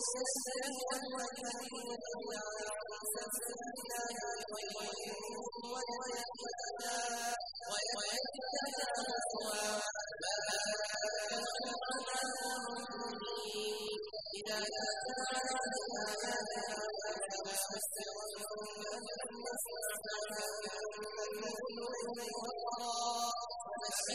يستمعون الذين لا تسمع لهم والملائكة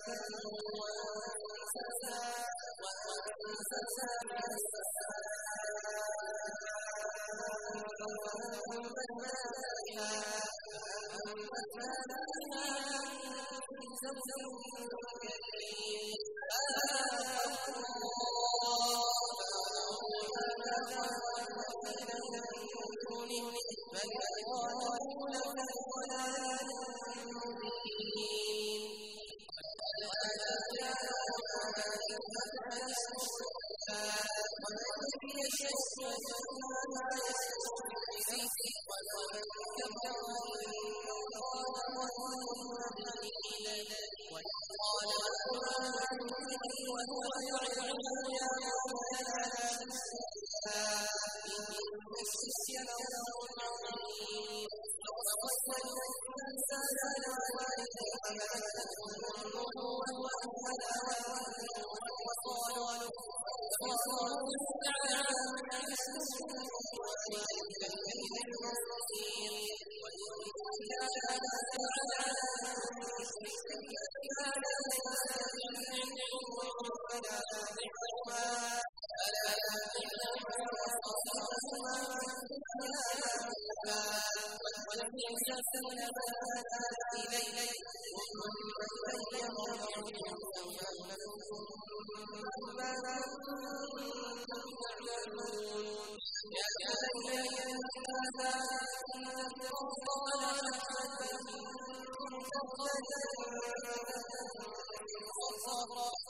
Allahumma salli ala Muhammad wa ala ali Muhammad صبرا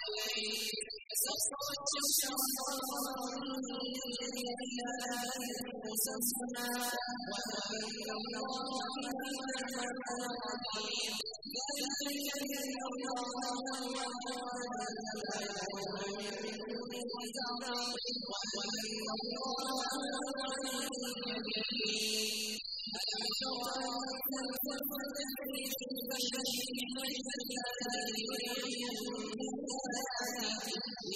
وسطرت شمسا إلى مسمى وأن الله ذلك بأن الله وأن من دون وأن الله عليم